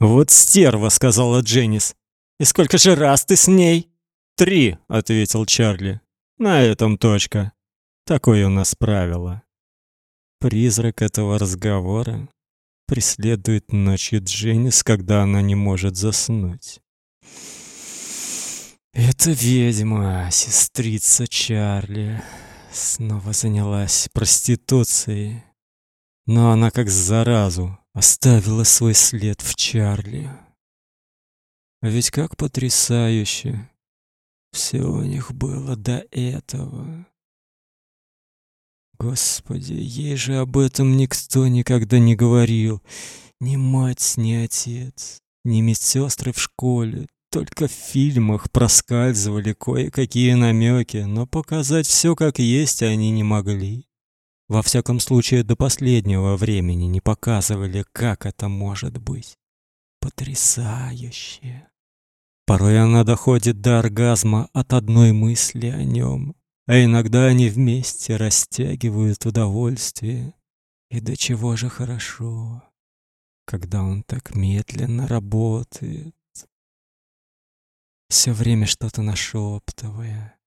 Вот стерва, сказала Дженнис. И сколько же раз ты с ней? Три, ответил Чарли. На этом точка. Такое у нас правило. Призрак этого разговора преследует ночью Дженнис, когда она не может заснуть. Это ведьма, сестрица Чарли, снова занялась проституцией. Но она как заразу оставила свой след в Чарли. А ведь как потрясающе все у них было до этого. Господи, ей же об этом никто никогда не говорил. Ни мать, ни отец, ни медсестры в школе. Только в фильмах проскальзывали кое-какие намеки, но показать все как есть они не могли. Во всяком случае, до последнего времени не показывали, как это может быть. Потрясающе. Порой она доходит до оргазма от одной мысли о нем, а иногда они вместе растягивают удовольствие. И до чего же хорошо, когда он так медленно работает, все время что-то нашептывая,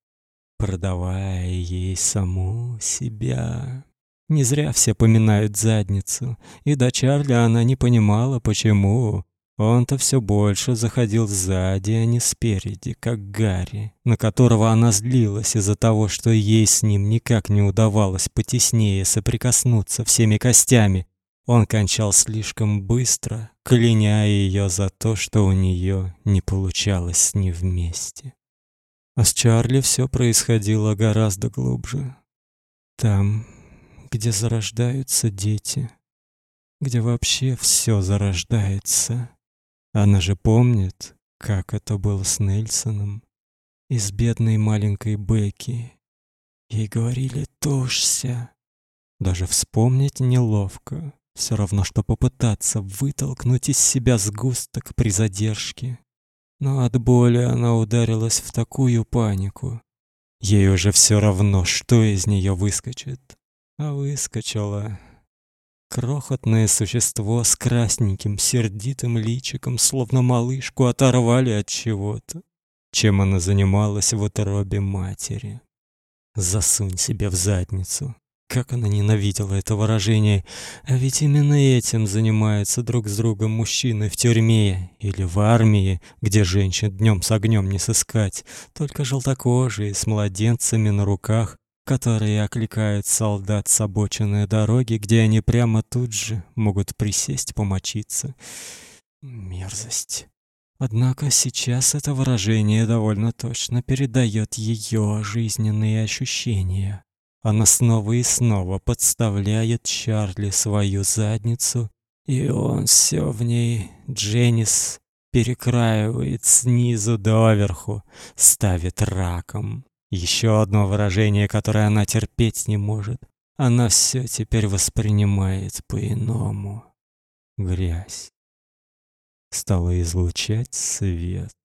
продавая ей саму себя. Не зря все поминают задницу, и до Чарли она не понимала, почему. Он-то все больше заходил сзади, а не спереди, как Гарри, на которого она злилась из-за того, что ей с ним никак не удавалось потеснее соприкоснуться всеми костями. Он кончал слишком быстро, кляня ее за то, что у нее не получалось с ним вместе. А с Чарли все происходило гораздо глубже. Там, где зарождаются дети, где вообще все зарождается. Она же помнит, как это было с Нельсоном и с бедной маленькой Бекки. Ей говорили «тушься». Даже вспомнить неловко, все равно, что попытаться вытолкнуть из себя сгусток при задержке. Но от боли она ударилась в такую панику. Ей уже все равно, что из нее выскочит а выскочило крохотное существо с красненьким сердитым личиком, словно малышку оторвали от чего-то, чем она занималась в утробе матери. Засунь себе в задницу. Как она ненавидела это выражение. А ведь именно этим занимаются друг с другом мужчины в тюрьме или в армии, где женщин днем с огнем не сыскать, только желтокожие с младенцами на руках которые окликают солдат с обочины дороги, где они прямо тут же могут присесть помочиться. Мерзость. Однако сейчас это выражение довольно точно передает ее жизненные ощущения. Она снова и снова подставляет Чарли свою задницу, и он все в ней, Дженнис, перекраивает снизу доверху, ставит раком. Еще одно выражение, которое она терпеть не может. Она все теперь воспринимает по-иному. Грязь стала излучать свет.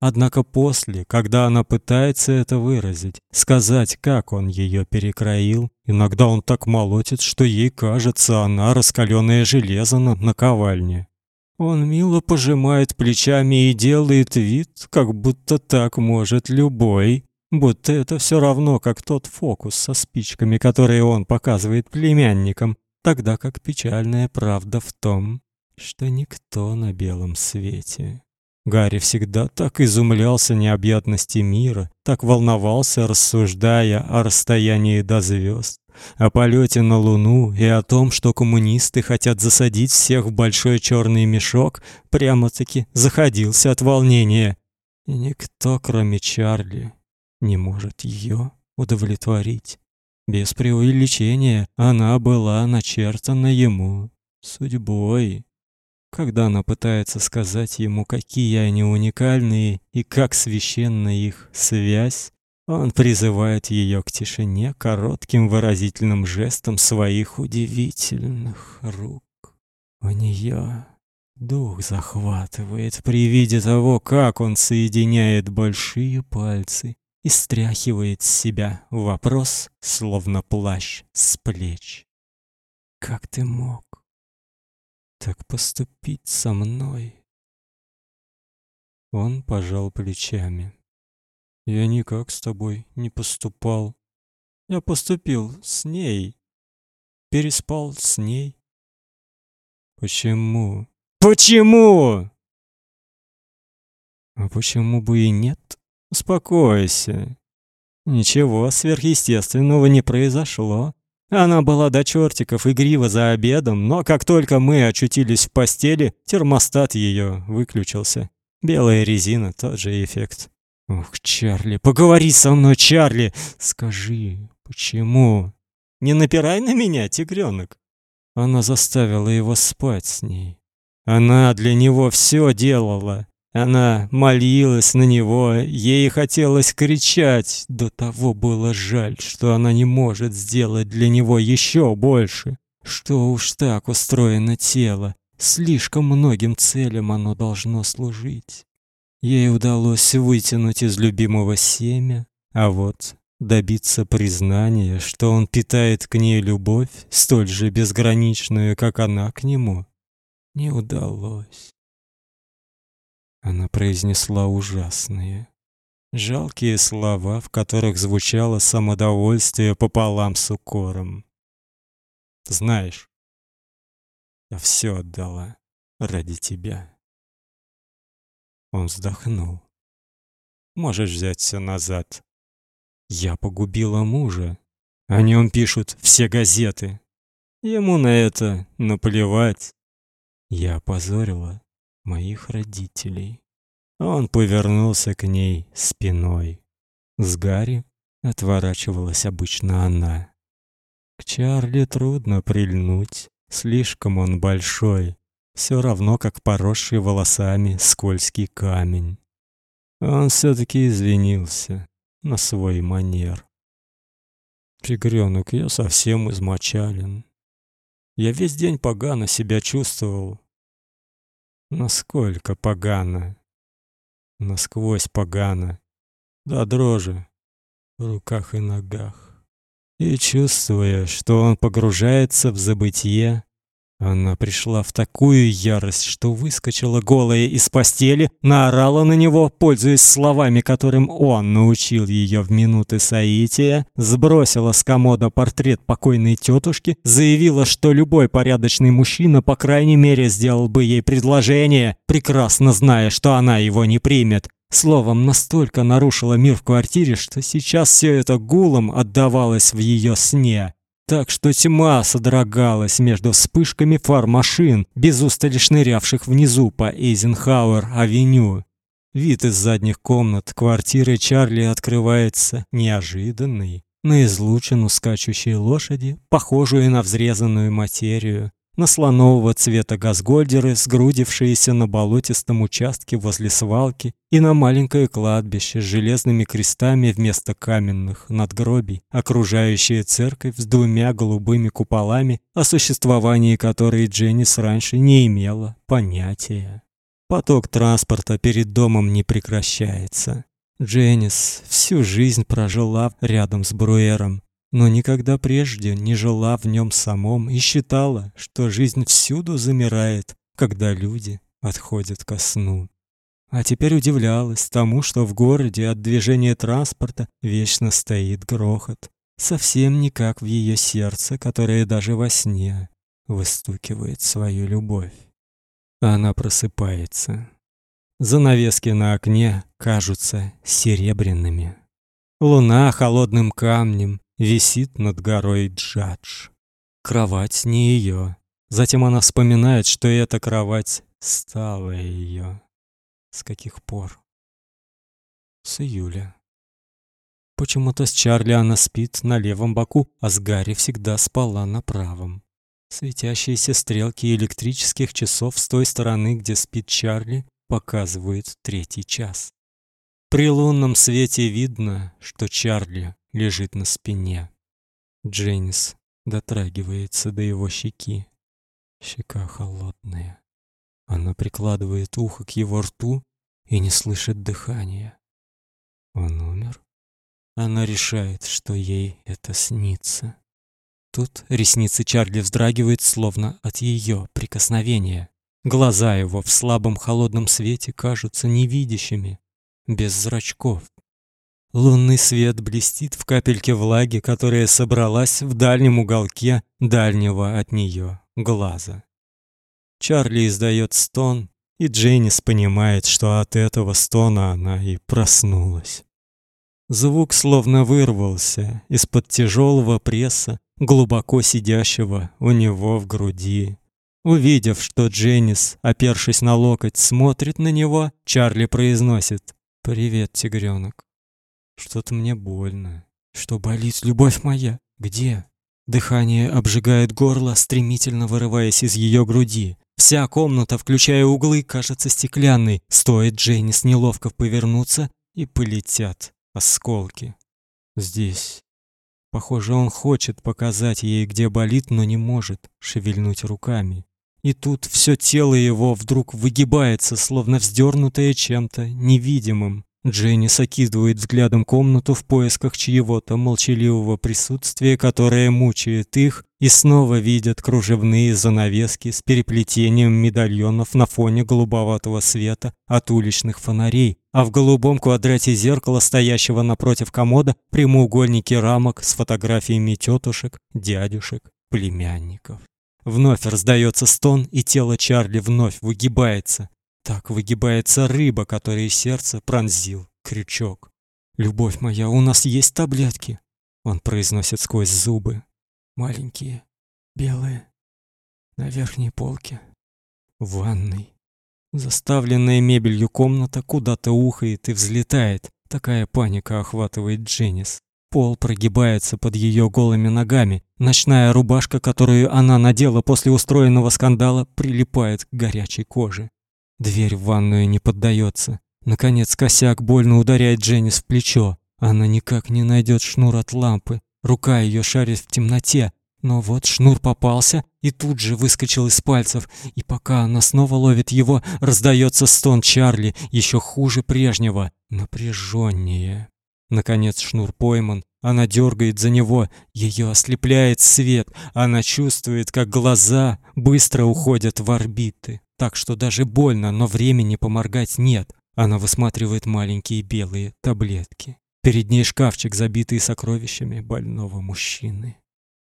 Однако после, когда она пытается это выразить, сказать, как он ее перекроил, иногда он так молотит, что ей кажется, она раскаленное железо на наковальне. Он мило пожимает плечами и делает вид, как будто так может любой, будто это все равно, как тот фокус со спичками, которые он показывает племянникам, тогда как печальная правда в том, что никто на белом свете. Гарри всегда так изумлялся необъятности мира, так волновался, рассуждая о расстоянии до звезд, о полете на Луну и о том, что коммунисты хотят засадить всех в большой черный мешок, прямо-таки заходился от волнения. И никто, кроме Чарли, не может ее удовлетворить. Без преувеличения она была начертана ему судьбой. Когда она пытается сказать ему, какие они уникальные и как священна их связь, он призывает ее к тишине коротким выразительным жестом своих удивительных рук. У нее дух захватывает при виде того, как он соединяет большие пальцы и стряхивает с себя вопрос, словно плащ с плеч. Как ты мог? Так поступить со мной? Он пожал плечами. Я никак с тобой не поступал. Я поступил с ней. Переспал с ней. Почему? Почему? А почему бы и нет? Успокойся. Ничего сверхъестественного не произошло. Она была до чертиков игрива за обедом, но как только мы очутились в постели, термостат ее выключился. Белая резина тот же эффект. Ох, Чарли, поговори со мной, Чарли. Скажи, почему? Не напирай на меня, тигренок. Она заставила его спать с ней. Она для него все делала. Она молилась на него, ей хотелось кричать. До того было жаль, что она не может сделать для него еще больше. Что уж так устроено тело, слишком многим целям оно должно служить. Ей удалось вытянуть из любимого семя, а вот добиться признания, что он питает к ней любовь, столь же безграничную, как она к нему, не удалось. Она произнесла ужасные, жалкие слова, в которых звучало самодовольствие пополам с укором. Знаешь, я все отдала ради тебя. Он вздохнул. Можешь взять все назад. Я погубила мужа. О нем пишут все газеты. Ему на это наплевать. Я опозорила моих родителей. Он повернулся к ней спиной. С Гарри отворачивалась обычно она. К Чарли трудно прильнуть, слишком он большой, все равно как поросший волосами скользкий камень. Он все таки извинился на свой манер. Тигренок, я совсем измочален. Я весь день погано себя чувствовал, Насколько погано. Насквозь погано. До дрожи в руках и ногах. И чувствуя, что он погружается в забытье, она пришла в такую ярость, что выскочила голая из постели, наорала на него, пользуясь словами, которым он научил ее в минуты соития, сбросила с комода портрет покойной тетушки, заявила, что любой порядочный мужчина, по крайней мере, сделал бы ей предложение, прекрасно зная, что она его не примет. Словом, настолько нарушила мир в квартире, что сейчас все это гулом отдавалось в ее сне так что тьма содрогалась между вспышками фар машин, без устали шнырявших внизу по Эйзенхауэр-авеню. Вид из задних комнат квартиры Чарли открывается неожиданный. На излучину скачущей лошади, похожую на взрезанную материю, на слонового цвета газгольдеры, сгрудившиеся на болотистом участке возле свалки, и на маленькое кладбище с железными крестами вместо каменных надгробий, окружающее церковь с двумя голубыми куполами, о существовании которой Дженнис раньше не имела понятия. Поток транспорта перед домом не прекращается. Дженнис всю жизнь прожила рядом с Бруэром, но никогда прежде не жила в нем самом и считала, что жизнь всюду замирает, когда люди отходят ко сну. А теперь удивлялась тому, что в городе от движения транспорта вечно стоит грохот, совсем не как в ее сердце, которое даже во сне выстукивает свою любовь. Она просыпается. Занавески на окне кажутся серебряными. Луна холодным камнем висит над горой Джадж. Кровать не ее. Затем она вспоминает, что эта кровать стала ее. С каких пор? С июля. Почему-то с Чарли она спит на левом боку, а с Гарри всегда спала на правом. Светящиеся стрелки электрических часов с той стороны, где спит Чарли, показывают третий час. При лунном свете видно, что Чарли лежит на спине. Дженнис дотрагивается до его щеки. Щека холодная. Она прикладывает ухо к его рту и не слышит дыхания. Он умер? Она решает, что ей это снится. Тут ресницы Чарли вздрагивают, словно от ее прикосновения. Глаза его в слабом холодном свете кажутся невидящими, без зрачков. Лунный свет блестит в капельке влаги, которая собралась в дальнем уголке дальнего от нее глаза. Чарли издает стон, и Дженнис понимает, что от этого стона она и проснулась. Звук словно вырвался из-под тяжелого пресса, глубоко сидящего у него в груди. Увидев, что Дженнис, опершись на локоть, смотрит на него, Чарли произносит: "Привет, тигренок. Что-то мне больно. Что болит, любовь моя? Где? Дыхание обжигает горло, стремительно вырываясь из ее груди. Вся комната, включая углы, кажется стеклянной. Стоит Дженнис неловко повернуться, и полетят осколки. Здесь. Похоже, он хочет показать ей, где болит, но не может шевельнуть руками. И тут все тело его вдруг выгибается, словно вздернутое чем-то невидимым. Дженни окидывает взглядом комнату в поисках чьего-то молчаливого присутствия, которое мучает их, и снова видят кружевные занавески с переплетением медальонов на фоне голубоватого света от уличных фонарей, а в голубом квадрате зеркала, стоящего напротив комода, прямоугольники рамок с фотографиями тетушек, дядюшек, племянников. Вновь раздается стон, и тело Чарли вновь выгибается. Так выгибается рыба, которой сердце пронзил крючок. Любовь моя, у нас есть таблетки, он произносит сквозь зубы. Маленькие, белые, на верхней полке, в ванной. Заставленная мебелью комната куда-то ухает и взлетает. Такая паника охватывает Дженнис. Пол прогибается под ее голыми ногами. Ночная рубашка, которую она надела после устроенного скандала, прилипает к горячей коже. Дверь в ванную не поддается. Наконец косяк больно ударяет Дженнис в плечо. Она никак не найдет шнур от лампы. Рука ее шарит в темноте. Но вот шнур попался и тут же выскочил из пальцев. И пока она снова ловит его, раздается стон Чарли, еще хуже прежнего, напряженнее. Наконец шнур пойман, она дергает за него, ее ослепляет свет, она чувствует, как глаза быстро уходят в орбиты так что даже больно, но времени поморгать нет. Она высматривает маленькие белые таблетки. Перед ней шкафчик, забитый сокровищами больного мужчины.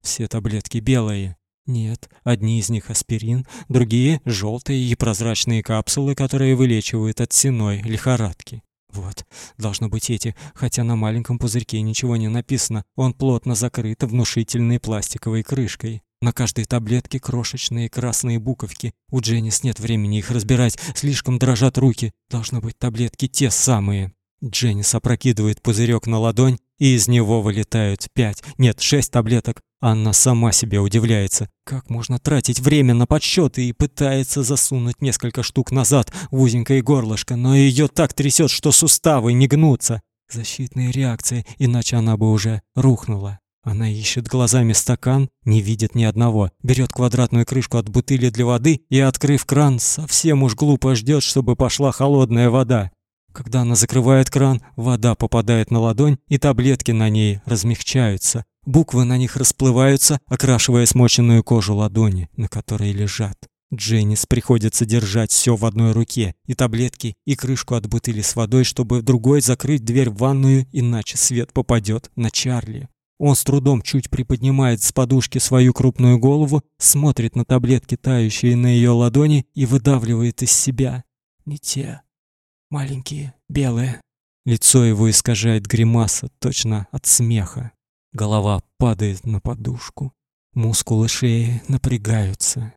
Все таблетки белые. Нет, одни из них аспирин, другие желтые и прозрачные капсулы, которые вылечивают от синой лихорадки. Вот, должно быть эти, хотя на маленьком пузырьке ничего не написано. Он плотно закрыт внушительной пластиковой крышкой. На каждой таблетке крошечные красные буковки. У Дженнис нет времени их разбирать, слишком дрожат руки. Должно быть таблетки те самые. Дженнис опрокидывает пузырек на ладонь, и из него вылетают пять, нет, шесть таблеток. Анна сама себе удивляется, как можно тратить время на подсчеты и пытается засунуть несколько штук назад в узенькое горлышко, но ее так трясет, что суставы не гнутся. Защитная реакция, иначе она бы уже рухнула. Она ищет глазами стакан, не видит ни одного. Берет квадратную крышку от бутыли для воды и, открыв кран, совсем уж глупо ждет, чтобы пошла холодная вода. Когда она закрывает кран, вода попадает на ладонь, и таблетки на ней размягчаются. Буквы на них расплываются, окрашивая смоченную кожу ладони, на которой лежат. Дженнис приходится держать все в одной руке, и таблетки, и крышку от бутыли с водой, чтобы в другой закрыть дверь в ванную, иначе свет попадет на Чарли. Он с трудом чуть приподнимает с подушки свою крупную голову, смотрит на таблетки, тающие на ее ладони, и выдавливает из себя. Не те. Маленькие, белые. Лицо его искажает гримаса, точно от смеха. Голова падает на подушку. Мускулы шеи напрягаются.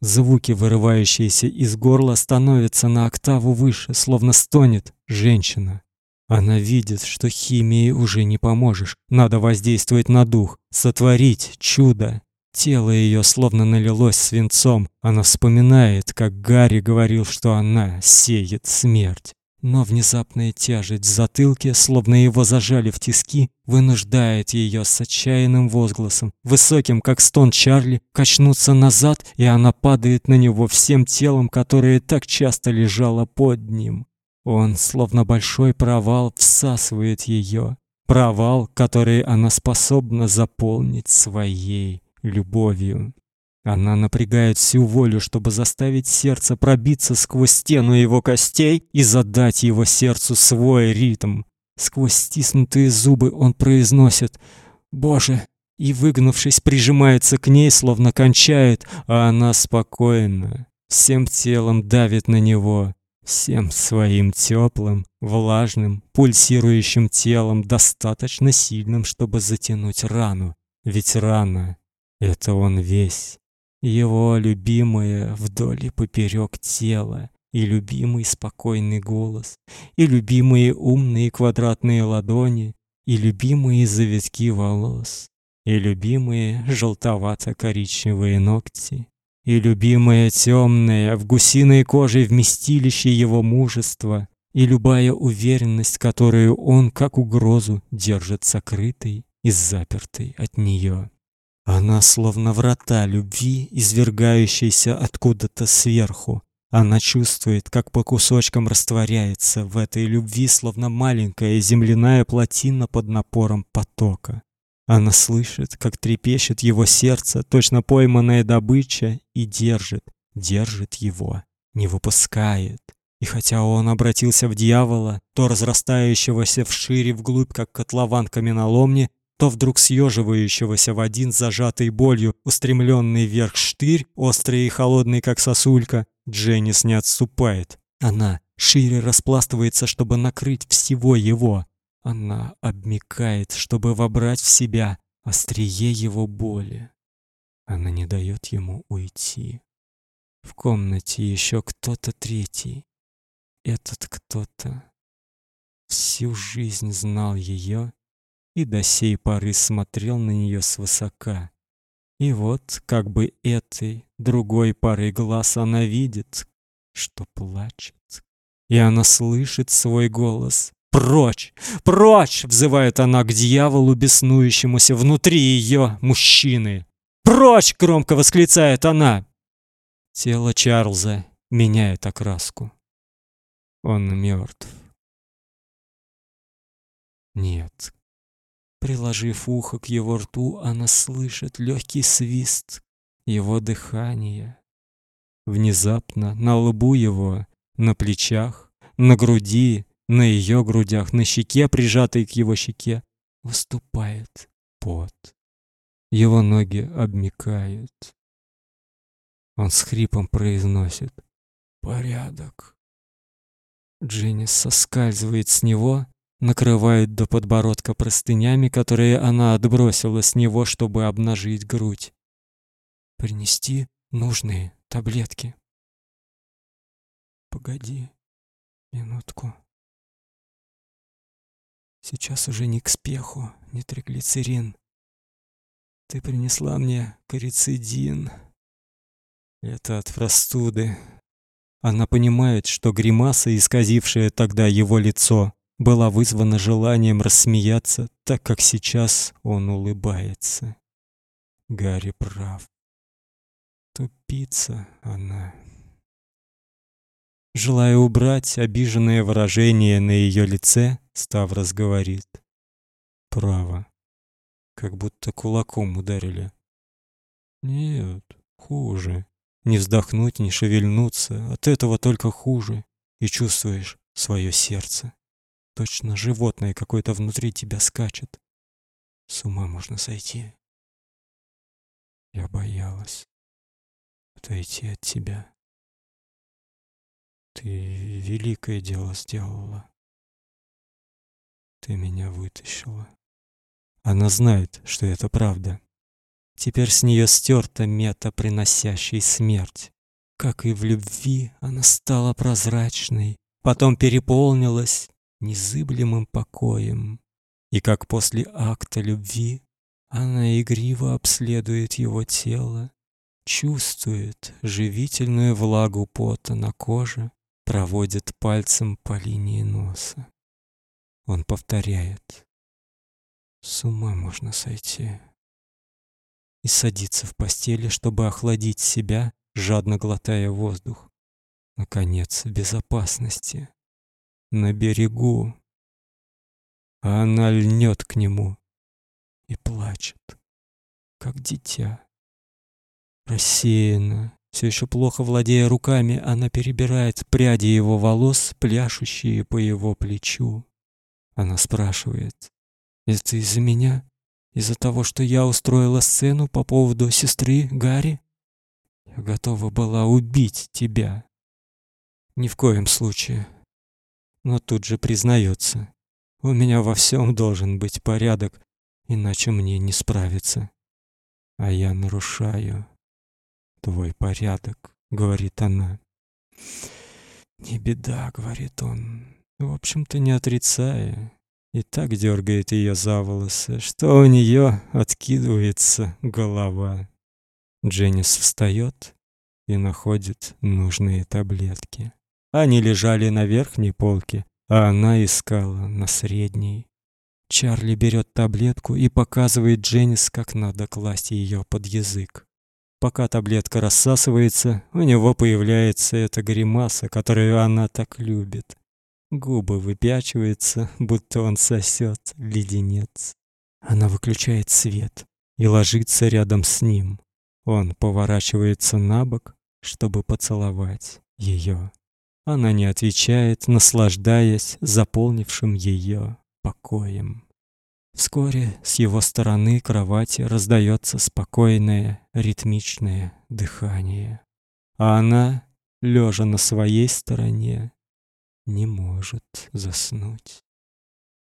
Звуки, вырывающиеся из горла, становятся на октаву выше, словно стонет женщина. Она видит, что химией уже не поможешь. Надо воздействовать на дух, сотворить чудо. Тело ее словно налилось свинцом. Она вспоминает, как Гарри говорил, что она сеет смерть. Но внезапная тяжесть в затылке, словно его зажали в тиски, вынуждает ее с отчаянным возгласом, высоким как стон Чарли, качнуться назад, и она падает на него всем телом, которое так часто лежало под ним. Он, словно большой провал, всасывает ее. провал, который она способна заполнить своей любовью. Она напрягает всю волю, чтобы заставить сердце пробиться сквозь стену его костей и задать его сердцу свой ритм. Сквозь стиснутые зубы он произносит: "Боже!" и выгнувшись, прижимается к ней, словно кончает, а она спокойно, всем телом давит на него, всем своим теплым, влажным, пульсирующим телом, достаточно сильным, чтобы затянуть рану. Ведь рана это он весь, его любимое вдоль и поперек тела, и любимый спокойный голос, и любимые умные квадратные ладони, и любимые завитки волос, и любимые желтовато-коричневые ногти, и любимое темное в гусиной коже вместилище его мужества, и любая уверенность, которую он как угрозу держит сокрытой и запертой от нее. Она словно врата любви, извергающиеся откуда-то сверху. Она чувствует, как по кусочкам растворяется в этой любви, словно маленькая земляная плотина под напором потока. Она слышит, как трепещет его сердце, точно пойманная добыча, и держит, держит его, не выпускает. И хотя он обратился в дьявола, то разрастающегося вшире вглубь, как котлован каменоломни, то вдруг съеживающегося в один зажатой болью, устремленный вверх штырь, острый и холодный, как сосулька, Дженнис не отступает. Она шире распластывается, чтобы накрыть всего его. Она обмикает, чтобы вобрать в себя острие его боли. Она не дает ему уйти. В комнате еще кто-то третий. Этот кто-то всю жизнь знал ее и до сей поры смотрел на нее свысока. И вот, как бы этой другой парой глаз она видит, что плачет. И она слышит свой голос. «Прочь! Прочь!» — взывает она к дьяволу, беснующемуся внутри ее мужчины. «Прочь!» — громко восклицает она. Тело Чарльза меняет окраску. Он мертв. Нет, Приложив ухо к его рту, она слышит легкий свист его дыхания. Внезапно на лбу его, на плечах, на груди, на ее грудях, на щеке, прижатой к его щеке, выступает пот. Его ноги обмякают. Он с хрипом произносит «Порядок». Дженнис соскальзывает с него, накрывает до подбородка простынями, которые она отбросила с него, чтобы обнажить грудь. Принести нужные таблетки. Погоди минутку. Сейчас уже не к спеху, не триглицерин. Ты принесла мне корицидин. Это от простуды. Она понимает, что гримаса, исказившая тогда его лицо, была вызвана желанием рассмеяться, так как сейчас он улыбается. Гарри прав. Тупица она. Желая убрать обиженное выражение на ее лице, Ставрос говорит: "Право, как будто кулаком ударили". Нет, хуже. Не вздохнуть, не шевельнуться, от этого только хуже. И чувствуешь свое сердце. Точно животное какое-то внутри тебя скачет. С ума можно сойти. Я боялась отойти от тебя. Ты великое дело сделала. Ты меня вытащила. Она знает, что это правда. Теперь с нее стерта мета, приносящей смерть. Как и в любви, она стала прозрачной, потом переполнилась, незыблемым покоем, и как после акта любви она игриво обследует его тело, чувствует живительную влагу пота на коже, проводит пальцем по линии носа. Он повторяет: "С ума можно сойти". И садится в постели, чтобы охладить себя, жадно глотая воздух. Наконец, в безопасности на берегу. а она льнет к нему и плачет, как дитя. Рассеянно, все еще плохо владея руками, она перебирает пряди его волос, пляшущие по его плечу. Она спрашивает, «Это из-за меня? Из-за того, что я устроила сцену по поводу сестры Гарри? Я готова была убить тебя». Ни в коем случае. Но тут же признается, у меня во всем должен быть порядок, иначе мне не справиться. А я нарушаю твой порядок, говорит она. Не беда, говорит он. В общем-то, не отрицая. И так дергает ее за волосы, что у нее откидывается голова. Дженнис встает и находит нужные таблетки. Они лежали на верхней полке, а она искала на средней. Чарли берет таблетку и показывает Дженнис, как надо класть ее под язык. Пока таблетка рассасывается, у него появляется эта гримаса, которую она так любит. Губы выпячиваются, будто он сосет леденец. Она выключает свет и ложится рядом с ним. Он поворачивается на бок, чтобы поцеловать ее. Она не отвечает, наслаждаясь заполнившим ее покоем. Вскоре с его стороны кровати раздается спокойное, ритмичное дыхание. А она, лежа на своей стороне, не может заснуть.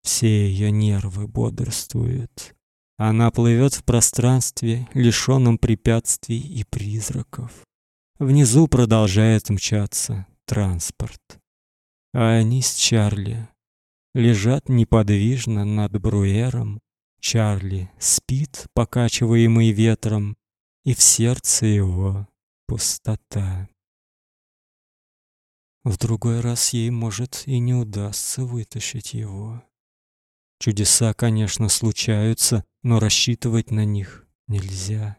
Все ее нервы бодрствуют. Она плывет в пространстве, лишенном препятствий и призраков. Внизу продолжает мчаться транспорт. А они с Чарли лежат неподвижно над Бруером. Чарли спит, покачиваемый ветром, и в сердце его пустота. В другой раз ей, может, и не удастся вытащить его. Чудеса, конечно, случаются, но рассчитывать на них нельзя.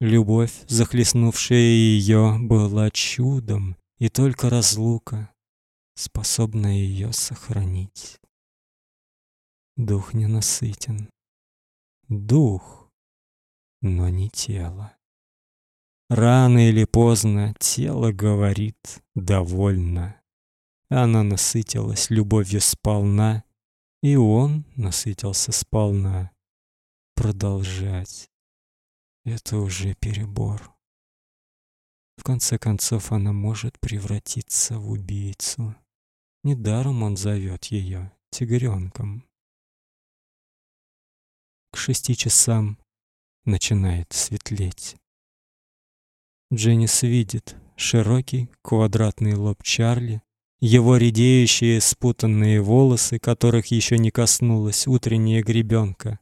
Любовь, захлестнувшая ее, была чудом, и только разлука способна ее сохранить. Дух ненасытен. Дух, но не тело. Рано или поздно тело говорит «довольно». Она насытилась любовью сполна, и он насытился сполна. Продолжать — это уже перебор. В конце концов, она может превратиться в убийцу. Недаром он зовет ее тигренком. К шести часам начинает светлеть. Дженнис видит широкий квадратный лоб Чарли, его редеющие спутанные волосы, которых еще не коснулась утренняя гребенка.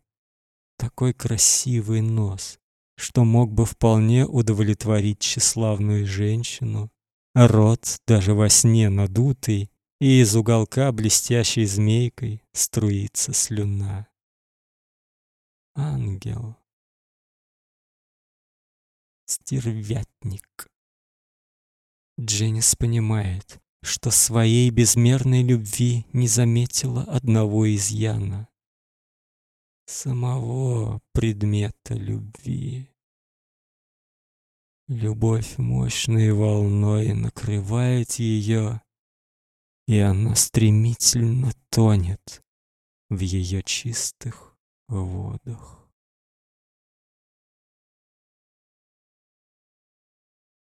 Такой красивый нос, что мог бы вполне удовлетворить тщеславную женщину. Рот даже во сне надутый, и из уголка блестящей змейкой струится слюна. Ангел. Стервятник. Дженнис понимает, что своей безмерной любви не заметила одного изъяна самого предмета любви. Любовь мощной волной накрывает ее, и она стремительно тонет в ее чистых водах.